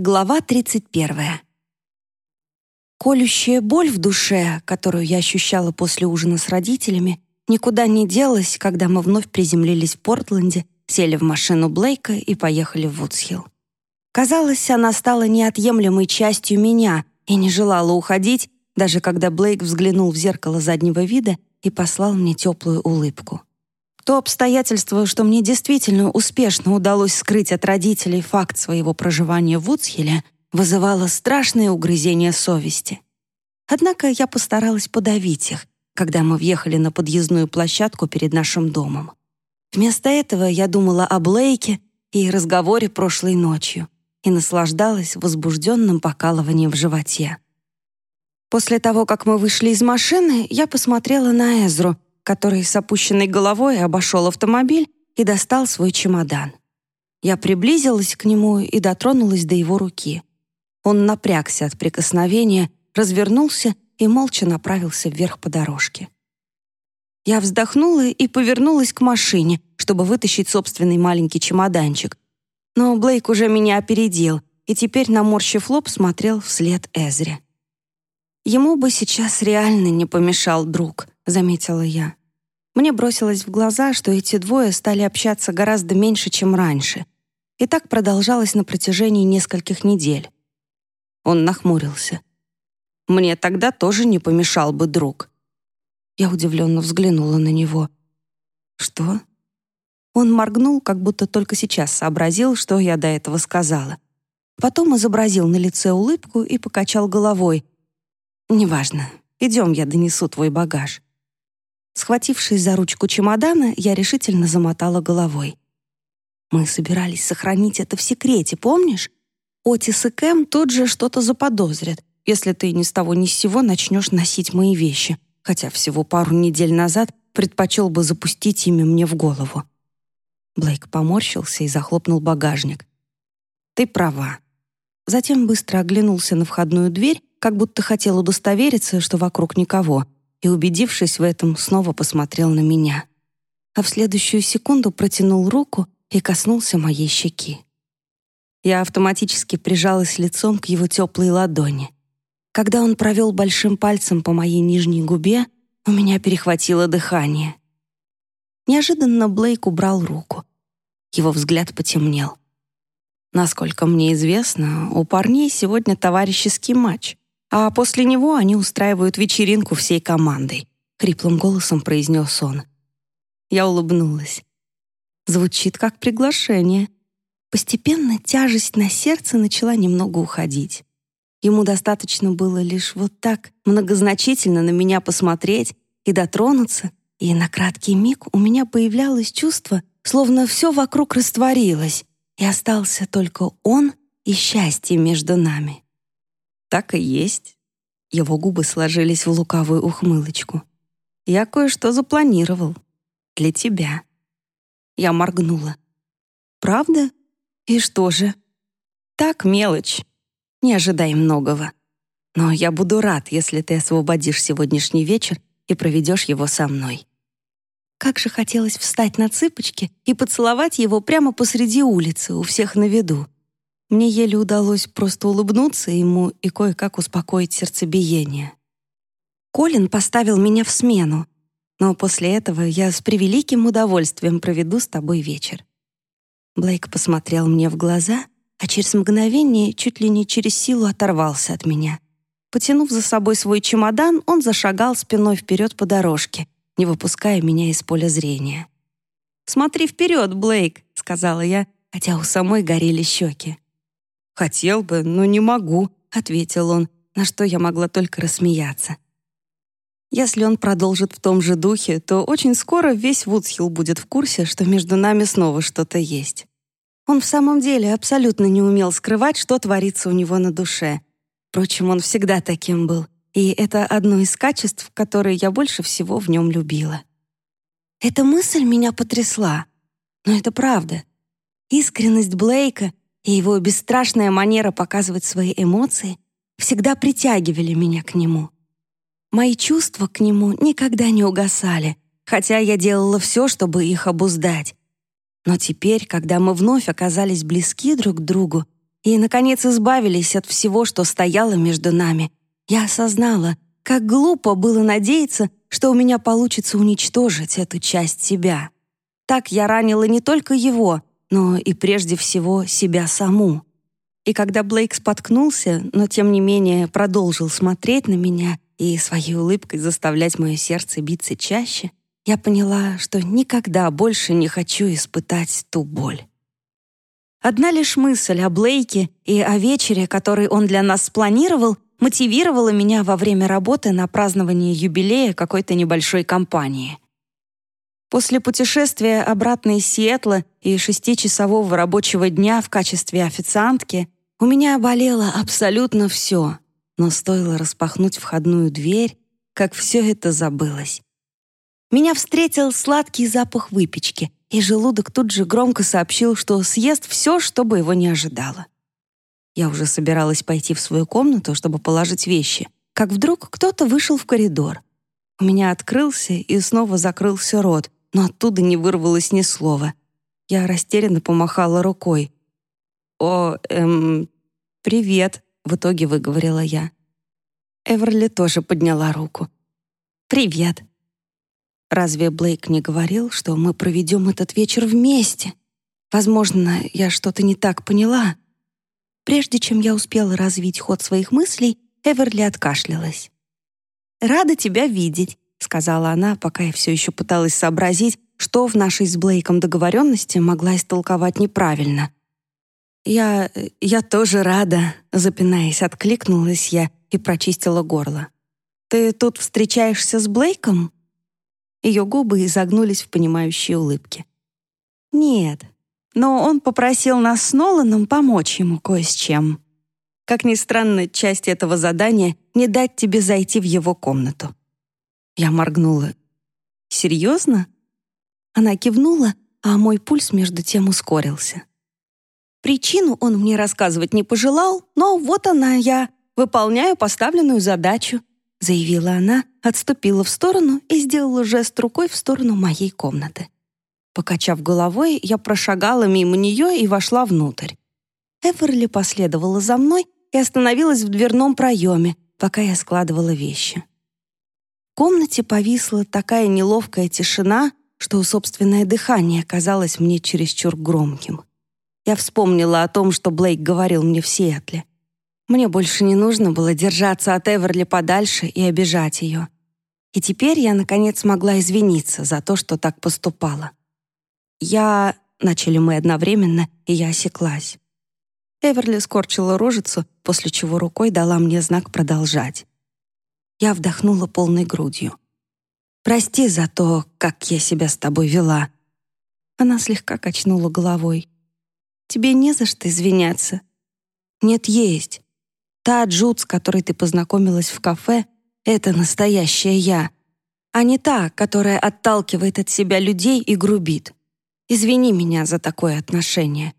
Глава 31. Колющая боль в душе, которую я ощущала после ужина с родителями, никуда не делась, когда мы вновь приземлились в Портленде, сели в машину Блейка и поехали в Вудсхилл. Казалось, она стала неотъемлемой частью меня и не желала уходить, даже когда Блейк взглянул в зеркало заднего вида и послал мне теплую улыбку. То обстоятельство, что мне действительно успешно удалось скрыть от родителей факт своего проживания в Уцхеле, вызывало страшное угрызение совести. Однако я постаралась подавить их, когда мы въехали на подъездную площадку перед нашим домом. Вместо этого я думала о Блейке и разговоре прошлой ночью и наслаждалась возбужденным покалыванием в животе. После того, как мы вышли из машины, я посмотрела на Эзру — который с опущенной головой обошел автомобиль и достал свой чемодан. Я приблизилась к нему и дотронулась до его руки. Он напрягся от прикосновения, развернулся и молча направился вверх по дорожке. Я вздохнула и повернулась к машине, чтобы вытащить собственный маленький чемоданчик. Но Блейк уже меня опередил и теперь, наморщив лоб, смотрел вслед Эзре. «Ему бы сейчас реально не помешал друг», — заметила я. Мне бросилось в глаза, что эти двое стали общаться гораздо меньше, чем раньше. И так продолжалось на протяжении нескольких недель. Он нахмурился. «Мне тогда тоже не помешал бы друг». Я удивленно взглянула на него. «Что?» Он моргнул, как будто только сейчас сообразил, что я до этого сказала. Потом изобразил на лице улыбку и покачал головой. «Неважно. Идем, я донесу твой багаж». Схватившись за ручку чемодана, я решительно замотала головой. Мы собирались сохранить это в секрете, помнишь? Отис и Кэм тут же что-то заподозрят, если ты ни с того ни с сего начнешь носить мои вещи, хотя всего пару недель назад предпочел бы запустить ими мне в голову. Блейк поморщился и захлопнул багажник. «Ты права». Затем быстро оглянулся на входную дверь, как будто хотел удостовериться, что вокруг никого — и, убедившись в этом, снова посмотрел на меня. А в следующую секунду протянул руку и коснулся моей щеки. Я автоматически прижалась лицом к его теплой ладони. Когда он провел большим пальцем по моей нижней губе, у меня перехватило дыхание. Неожиданно Блейк убрал руку. Его взгляд потемнел. Насколько мне известно, у парней сегодня товарищеский матч а после него они устраивают вечеринку всей командой», — хриплым голосом произнес он. Я улыбнулась. Звучит как приглашение. Постепенно тяжесть на сердце начала немного уходить. Ему достаточно было лишь вот так многозначительно на меня посмотреть и дотронуться, и на краткий миг у меня появлялось чувство, словно все вокруг растворилось, и остался только он и счастье между нами. Так и есть. Его губы сложились в лукавую ухмылочку. Я кое-что запланировал. Для тебя. Я моргнула. Правда? И что же? Так, мелочь. Не ожидай многого. Но я буду рад, если ты освободишь сегодняшний вечер и проведешь его со мной. Как же хотелось встать на цыпочки и поцеловать его прямо посреди улицы, у всех на виду. Мне еле удалось просто улыбнуться ему и кое-как успокоить сердцебиение. Колин поставил меня в смену, но после этого я с превеликим удовольствием проведу с тобой вечер. Блейк посмотрел мне в глаза, а через мгновение чуть ли не через силу оторвался от меня. Потянув за собой свой чемодан, он зашагал спиной вперед по дорожке, не выпуская меня из поля зрения. «Смотри вперед, Блейк», — сказала я, хотя у самой горели щеки. «Хотел бы, но не могу», — ответил он, на что я могла только рассмеяться. Если он продолжит в том же духе, то очень скоро весь Вудсхилл будет в курсе, что между нами снова что-то есть. Он в самом деле абсолютно не умел скрывать, что творится у него на душе. Впрочем, он всегда таким был, и это одно из качеств, которые я больше всего в нем любила. Эта мысль меня потрясла, но это правда. Искренность Блейка и его бесстрашная манера показывать свои эмоции всегда притягивали меня к нему. Мои чувства к нему никогда не угасали, хотя я делала все, чтобы их обуздать. Но теперь, когда мы вновь оказались близки друг к другу, и, наконец, избавились от всего, что стояло между нами, я осознала, как глупо было надеяться, что у меня получится уничтожить эту часть себя. Так я ранила не только его, но и прежде всего себя саму. И когда Блейк споткнулся, но тем не менее продолжил смотреть на меня и своей улыбкой заставлять мое сердце биться чаще, я поняла, что никогда больше не хочу испытать ту боль. Одна лишь мысль о Блейке и о вечере, который он для нас спланировал, мотивировала меня во время работы на праздновании юбилея какой-то небольшой компании. После путешествия обратно из Сиэтла и шестичасового рабочего дня в качестве официантки у меня болело абсолютно все, но стоило распахнуть входную дверь, как все это забылось. Меня встретил сладкий запах выпечки, и желудок тут же громко сообщил, что съест все, что бы его не ожидало. Я уже собиралась пойти в свою комнату, чтобы положить вещи, как вдруг кто-то вышел в коридор. У меня открылся и снова закрылся рот, но оттуда не вырвалось ни слова. Я растерянно помахала рукой. «О, эм, привет», — в итоге выговорила я. Эверли тоже подняла руку. «Привет». Разве Блейк не говорил, что мы проведем этот вечер вместе? Возможно, я что-то не так поняла. Прежде чем я успела развить ход своих мыслей, Эверли откашлялась. «Рада тебя видеть», — сказала она, пока я все еще пыталась сообразить, что в нашей с Блейком договоренности могла истолковать неправильно. «Я... я тоже рада», — запинаясь, откликнулась я и прочистила горло. «Ты тут встречаешься с Блейком?» Ее губы изогнулись в понимающей улыбке. «Нет, но он попросил нас с Ноланом помочь ему кое с чем. Как ни странно, часть этого задания — не дать тебе зайти в его комнату. Я моргнула. «Серьезно?» Она кивнула, а мой пульс между тем ускорился. Причину он мне рассказывать не пожелал, но вот она я, выполняю поставленную задачу, заявила она, отступила в сторону и сделала жест рукой в сторону моей комнаты. Покачав головой, я прошагала мимо нее и вошла внутрь. Эверли последовала за мной и остановилась в дверном проеме, пока я складывала вещи комнате повисла такая неловкая тишина, что собственное дыхание казалось мне чересчур громким. Я вспомнила о том, что Блейк говорил мне в Сиэтле. Мне больше не нужно было держаться от Эверли подальше и обижать ее. И теперь я, наконец, могла извиниться за то, что так поступала. «Я...» — начали мы одновременно, и я осеклась. Эверли скорчила рожицу, после чего рукой дала мне знак продолжать. Я вдохнула полной грудью. «Прости за то, как я себя с тобой вела». Она слегка качнула головой. «Тебе не за что извиняться». «Нет, есть. Та Джуд, с которой ты познакомилась в кафе, это настоящая я, а не та, которая отталкивает от себя людей и грубит. Извини меня за такое отношение.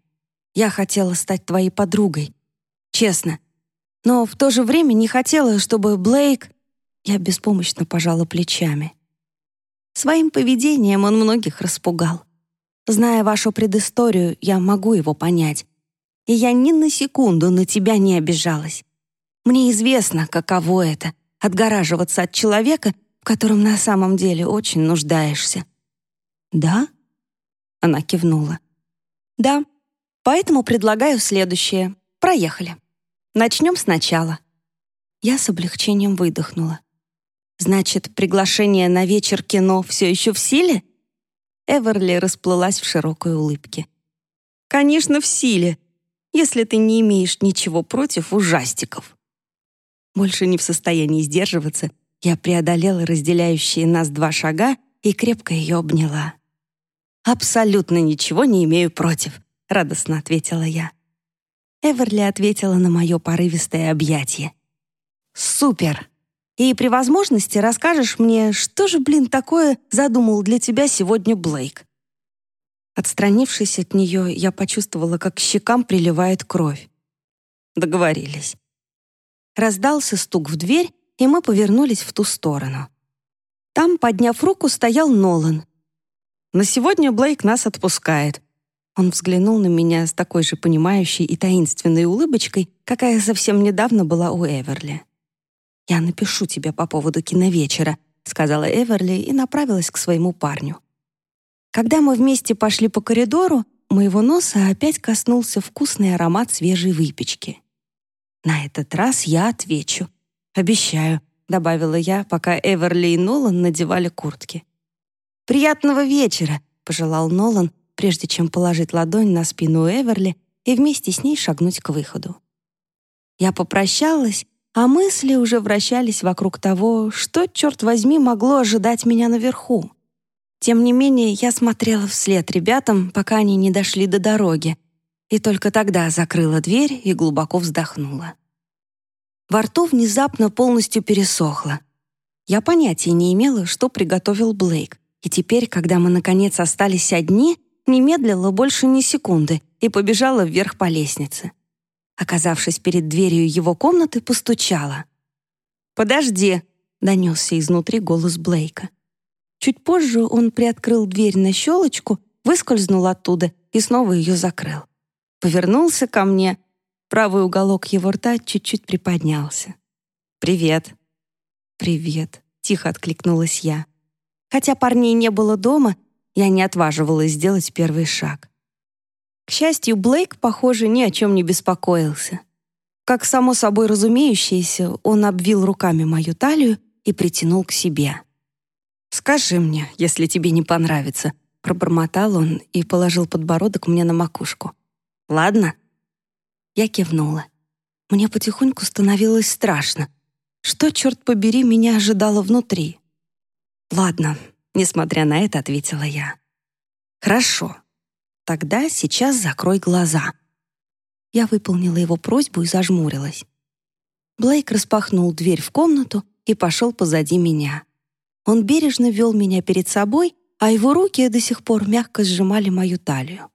Я хотела стать твоей подругой. Честно. Но в то же время не хотела, чтобы Блейк... Я беспомощно пожала плечами. Своим поведением он многих распугал. Зная вашу предысторию, я могу его понять. И я ни на секунду на тебя не обижалась. Мне известно, каково это — отгораживаться от человека, в котором на самом деле очень нуждаешься. «Да?» — она кивнула. «Да, поэтому предлагаю следующее. Проехали. Начнем сначала». Я с облегчением выдохнула. Значит, приглашение на вечер кино все еще в силе? Эверли расплылась в широкой улыбке. Конечно, в силе, если ты не имеешь ничего против ужастиков. Больше не в состоянии сдерживаться, я преодолела разделяющие нас два шага и крепко ее обняла. «Абсолютно ничего не имею против», — радостно ответила я. Эверли ответила на мое порывистое объятие. «Супер!» И при возможности расскажешь мне, что же, блин, такое задумал для тебя сегодня Блейк». Отстранившись от нее, я почувствовала, как к щекам приливает кровь. Договорились. Раздался стук в дверь, и мы повернулись в ту сторону. Там, подняв руку, стоял Нолан. «На сегодня Блейк нас отпускает». Он взглянул на меня с такой же понимающей и таинственной улыбочкой, какая совсем недавно была у Эверли. «Я напишу тебе по поводу киновечера», — сказала Эверли и направилась к своему парню. Когда мы вместе пошли по коридору, моего носа опять коснулся вкусный аромат свежей выпечки. На этот раз я отвечу. Обещаю, добавила я, пока Эверли и Нолан надевали куртки. Приятного вечера, пожелал Нолан, прежде чем положить ладонь на спину Эверли и вместе с ней шагнуть к выходу. Я попрощалась, а мысли уже вращались вокруг того, что, черт возьми, могло ожидать меня наверху. Тем не менее, я смотрела вслед ребятам, пока они не дошли до дороги, и только тогда закрыла дверь и глубоко вздохнула. Во рту внезапно полностью пересохло. Я понятия не имела, что приготовил Блейк, и теперь, когда мы наконец остались одни, не медлила больше ни секунды и побежала вверх по лестнице. Оказавшись перед дверью его комнаты, постучала. «Подожди!» — донесся изнутри голос Блейка. Чуть позже он приоткрыл дверь на щелочку, выскользнул оттуда и снова ее закрыл. Повернулся ко мне. Правый уголок его рта чуть-чуть приподнялся. «Привет». «Привет», — тихо откликнулась я. Хотя парней не было дома, я не отваживалась сделать первый шаг. К счастью, Блейк, похоже, ни о чем не беспокоился. Как само собой разумеющееся, он обвил руками мою талию и притянул к себе. «Скажи мне, если тебе не понравится», — пробормотал он и положил подбородок мне на макушку. «Ладно?» Я кивнула. Мне потихоньку становилось страшно. Что, черт побери, меня ожидало внутри? «Ладно», — несмотря на это, ответила я. «Хорошо. Тогда сейчас закрой глаза». Я выполнила его просьбу и зажмурилась. Блейк распахнул дверь в комнату и пошел позади меня. Он бережно вел меня перед собой, а его руки до сих пор мягко сжимали мою талию.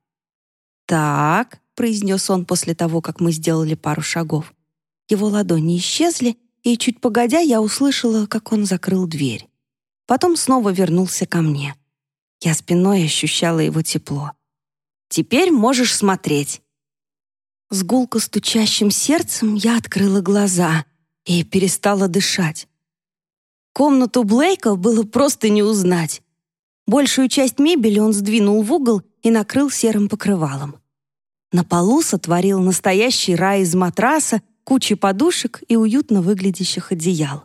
«Так», — произнес он после того, как мы сделали пару шагов. Его ладони исчезли, и чуть погодя я услышала, как он закрыл дверь. Потом снова вернулся ко мне. Я спиной ощущала его тепло. «Теперь можешь смотреть». С гулко стучащим сердцем я открыла глаза и перестала дышать. Комнату Блейка было просто не узнать. Большую часть мебели он сдвинул в угол и накрыл серым покрывалом. На полу сотворил настоящий рай из матраса, кучи подушек и уютно выглядящих одеял.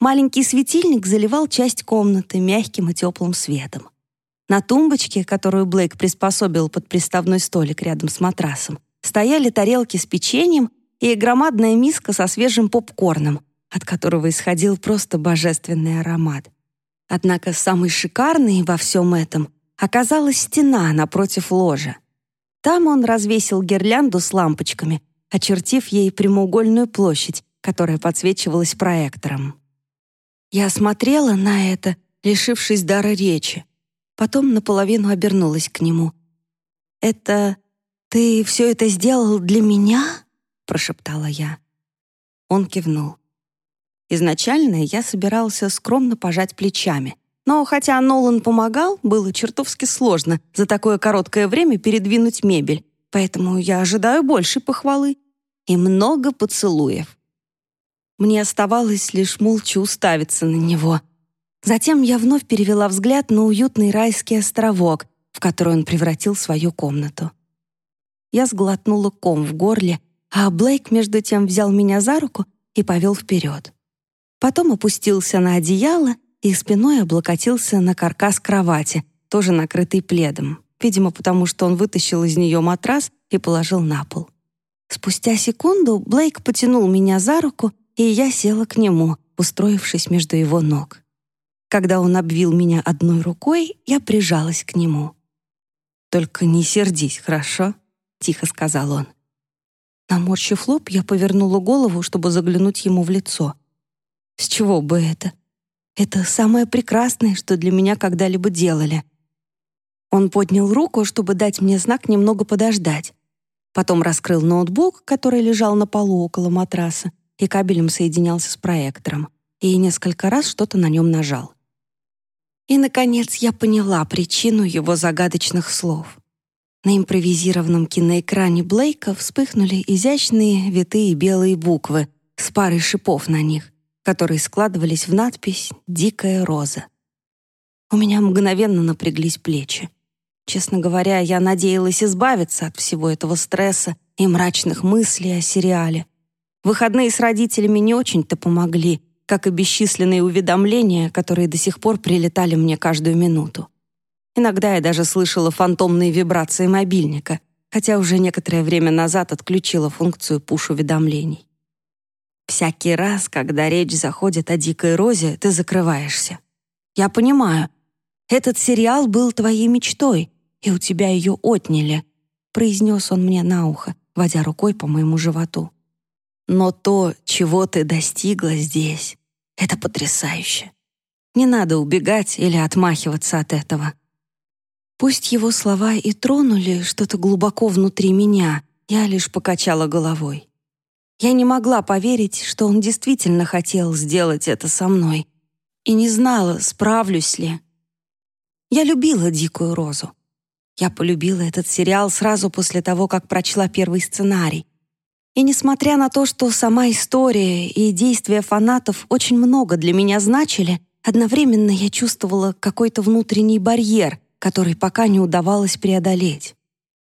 Маленький светильник заливал часть комнаты мягким и теплым светом. На тумбочке, которую Блейк приспособил под приставной столик рядом с матрасом, стояли тарелки с печеньем и громадная миска со свежим попкорном, от которого исходил просто божественный аромат. Однако самый шикарный во всем этом оказалась стена напротив ложа. Там он развесил гирлянду с лампочками, очертив ей прямоугольную площадь, которая подсвечивалась проектором. Я смотрела на это, лишившись дара речи. Потом наполовину обернулась к нему. «Это... ты все это сделал для меня?» — прошептала я. Он кивнул. Изначально я собирался скромно пожать плечами. Но хотя Нолан помогал, было чертовски сложно за такое короткое время передвинуть мебель, поэтому я ожидаю больше похвалы и много поцелуев. Мне оставалось лишь молча уставиться на него. Затем я вновь перевела взгляд на уютный райский островок, в который он превратил свою комнату. Я сглотнула ком в горле, а Блейк между тем взял меня за руку и повел вперед. Потом опустился на одеяло и спиной облокотился на каркас кровати, тоже накрытый пледом, видимо, потому что он вытащил из нее матрас и положил на пол. Спустя секунду Блейк потянул меня за руку, и я села к нему, устроившись между его ног. Когда он обвил меня одной рукой, я прижалась к нему. «Только не сердись, хорошо?» — тихо сказал он. Наморщив лоб, я повернула голову, чтобы заглянуть ему в лицо. С чего бы это? Это самое прекрасное, что для меня когда-либо делали. Он поднял руку, чтобы дать мне знак немного подождать. Потом раскрыл ноутбук, который лежал на полу около матраса, и кабелем соединялся с проектором, и несколько раз что-то на нем нажал. И, наконец, я поняла причину его загадочных слов. На импровизированном киноэкране Блейка вспыхнули изящные витые белые буквы с парой шипов на них, которые складывались в надпись «Дикая роза». У меня мгновенно напряглись плечи. Честно говоря, я надеялась избавиться от всего этого стресса и мрачных мыслей о сериале. Выходные с родителями не очень-то помогли, как и бесчисленные уведомления, которые до сих пор прилетали мне каждую минуту. Иногда я даже слышала фантомные вибрации мобильника, хотя уже некоторое время назад отключила функцию пуш-уведомлений. Всякий раз, когда речь заходит о дикой розе, ты закрываешься. Я понимаю, этот сериал был твоей мечтой, и у тебя ее отняли, произнес он мне на ухо, водя рукой по моему животу. Но то, чего ты достигла здесь, это потрясающе. Не надо убегать или отмахиваться от этого. Пусть его слова и тронули что-то глубоко внутри меня, я лишь покачала головой. Я не могла поверить, что он действительно хотел сделать это со мной, и не знала, справлюсь ли. Я любила «Дикую розу». Я полюбила этот сериал сразу после того, как прочла первый сценарий. И несмотря на то, что сама история и действия фанатов очень много для меня значили, одновременно я чувствовала какой-то внутренний барьер — который пока не удавалось преодолеть.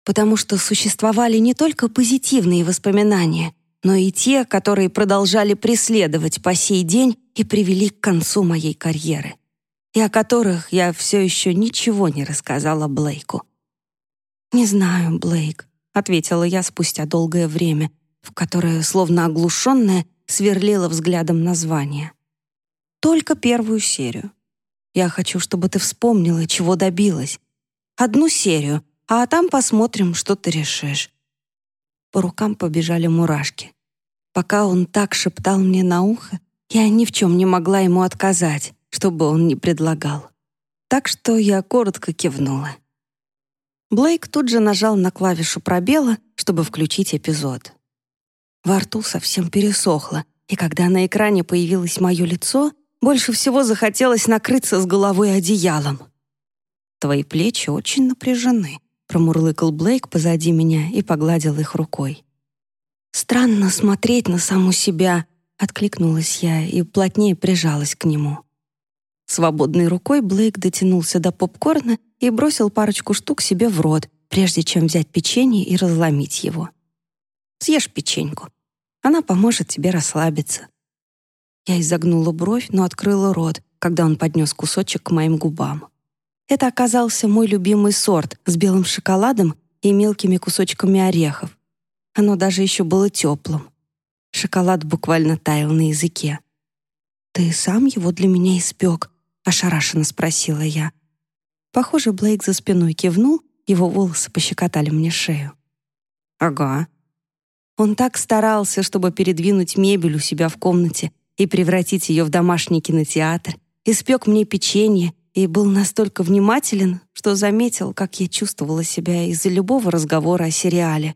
Потому что существовали не только позитивные воспоминания, но и те, которые продолжали преследовать по сей день и привели к концу моей карьеры, и о которых я все еще ничего не рассказала Блейку. «Не знаю, Блейк», — ответила я спустя долгое время, в которое, словно оглушенная, сверлила взглядом название. «Только первую серию. Я хочу, чтобы ты вспомнила, чего добилась. Одну серию, а там посмотрим, что ты решишь». По рукам побежали мурашки. Пока он так шептал мне на ухо, я ни в чем не могла ему отказать, чтобы он не предлагал. Так что я коротко кивнула. Блейк тут же нажал на клавишу пробела, чтобы включить эпизод. Во рту совсем пересохло, и когда на экране появилось мое лицо, больше всего захотелось накрыться с головой одеялом. «Твои плечи очень напряжены», — промурлыкал Блейк позади меня и погладил их рукой. «Странно смотреть на саму себя», — откликнулась я и плотнее прижалась к нему. Свободной рукой Блейк дотянулся до попкорна и бросил парочку штук себе в рот, прежде чем взять печенье и разломить его. «Съешь печеньку. Она поможет тебе расслабиться». Я изогнула бровь, но открыла рот, когда он поднес кусочек к моим губам. Это оказался мой любимый сорт с белым шоколадом и мелкими кусочками орехов. Оно даже еще было теплым. Шоколад буквально таял на языке. «Ты сам его для меня испек?» — ошарашенно спросила я. Похоже, Блейк за спиной кивнул, его волосы пощекотали мне шею. «Ага». Он так старался, чтобы передвинуть мебель у себя в комнате, и превратить ее в домашний кинотеатр, испек мне печенье и был настолько внимателен, что заметил, как я чувствовала себя из-за любого разговора о сериале.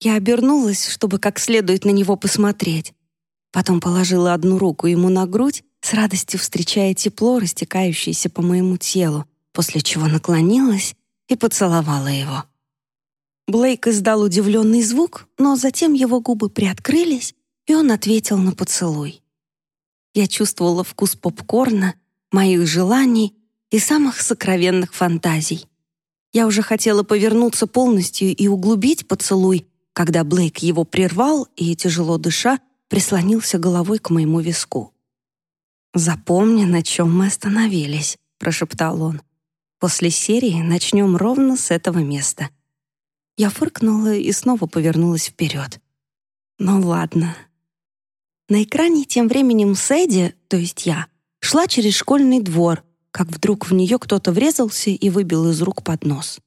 Я обернулась, чтобы как следует на него посмотреть. Потом положила одну руку ему на грудь, с радостью встречая тепло, растекающееся по моему телу, после чего наклонилась и поцеловала его. Блейк издал удивленный звук, но затем его губы приоткрылись, и он ответил на поцелуй. Я чувствовала вкус попкорна, моих желаний и самых сокровенных фантазий. Я уже хотела повернуться полностью и углубить поцелуй, когда Блейк его прервал и, тяжело дыша, прислонился головой к моему виску. «Запомни, на чем мы остановились», — прошептал он. «После серии начнем ровно с этого места». Я фыркнула и снова повернулась вперед. «Ну ладно, на экране тем временем Сэдди, то есть я, шла через школьный двор, как вдруг в нее кто-то врезался и выбил из рук поднос.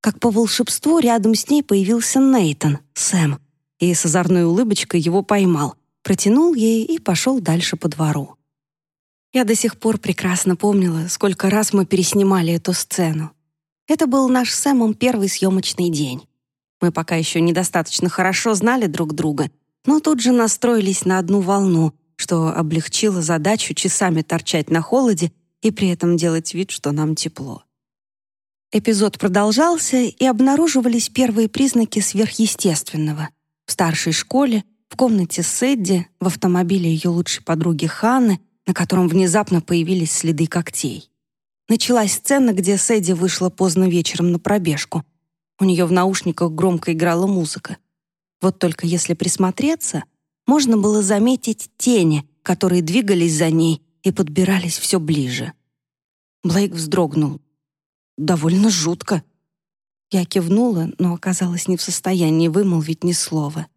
Как по волшебству рядом с ней появился Нейтон, Сэм, и с озорной улыбочкой его поймал, протянул ей и пошел дальше по двору. Я до сих пор прекрасно помнила, сколько раз мы переснимали эту сцену. Это был наш с Сэмом первый съемочный день. Мы пока еще недостаточно хорошо знали друг друга — но тут же настроились на одну волну, что облегчило задачу часами торчать на холоде и при этом делать вид, что нам тепло. Эпизод продолжался, и обнаруживались первые признаки сверхъестественного. В старшей школе, в комнате Сэдди, в автомобиле ее лучшей подруги Ханны, на котором внезапно появились следы когтей. Началась сцена, где Сэдди вышла поздно вечером на пробежку. У нее в наушниках громко играла музыка. Вот только если присмотреться, можно было заметить тени, которые двигались за ней и подбирались все ближе. Блейк вздрогнул. Довольно жутко. Я кивнула, но оказалась не в состоянии вымолвить ни слова.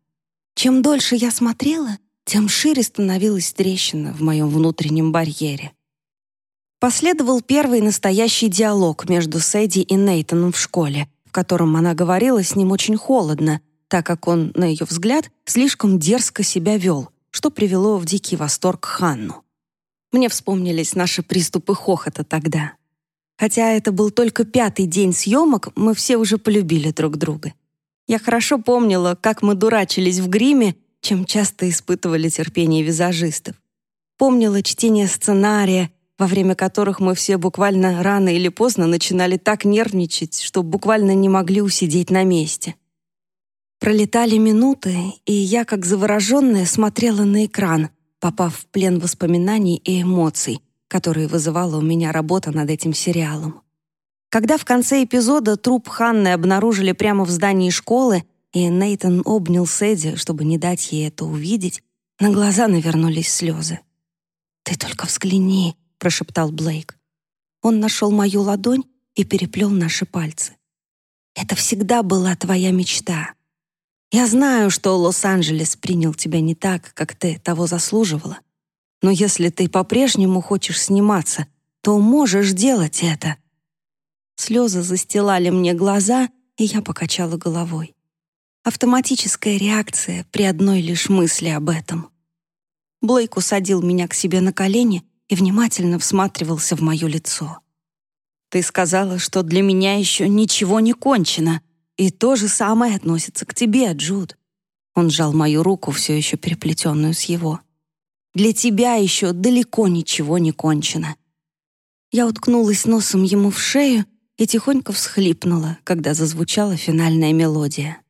Чем дольше я смотрела, тем шире становилась трещина в моем внутреннем барьере. Последовал первый настоящий диалог между Сэдди и Нейтаном в школе, котором она говорила с ним очень холодно, так как он, на ее взгляд, слишком дерзко себя вел, что привело в дикий восторг Ханну. Мне вспомнились наши приступы хохота тогда. Хотя это был только пятый день съемок, мы все уже полюбили друг друга. Я хорошо помнила, как мы дурачились в гриме, чем часто испытывали терпение визажистов. Помнила чтение сценария, во время которых мы все буквально рано или поздно начинали так нервничать, что буквально не могли усидеть на месте. Пролетали минуты, и я, как завороженная, смотрела на экран, попав в плен воспоминаний и эмоций, которые вызывала у меня работа над этим сериалом. Когда в конце эпизода труп Ханны обнаружили прямо в здании школы, и Нейтон обнял Сэдди, чтобы не дать ей это увидеть, на глаза навернулись слезы. «Ты только взгляни», — прошептал Блейк. Он нашел мою ладонь и переплел наши пальцы. «Это всегда была твоя мечта. Я знаю, что Лос-Анджелес принял тебя не так, как ты того заслуживала. Но если ты по-прежнему хочешь сниматься, то можешь делать это». Слезы застилали мне глаза, и я покачала головой. Автоматическая реакция при одной лишь мысли об этом. Блейк усадил меня к себе на колени и внимательно всматривался в мое лицо. «Ты сказала, что для меня еще ничего не кончено, и то же самое относится к тебе, Джуд». Он сжал мою руку, все еще переплетенную с его. Для тебя еще далеко ничего не кончено». Я уткнулась носом ему в шею и тихонько всхлипнула, когда зазвучала финальная мелодия.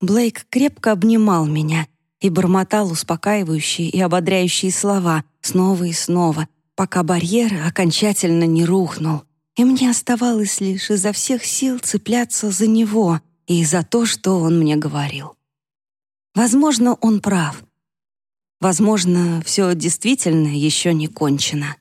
Блейк крепко обнимал меня и бормотал успокаивающие и ободряющие слова снова и снова, пока барьер окончательно не рухнул, и мне оставалось лишь изо всех сил цепляться за него и за то, что он мне говорил. Возможно, он прав. Возможно, все действительно еще не кончено.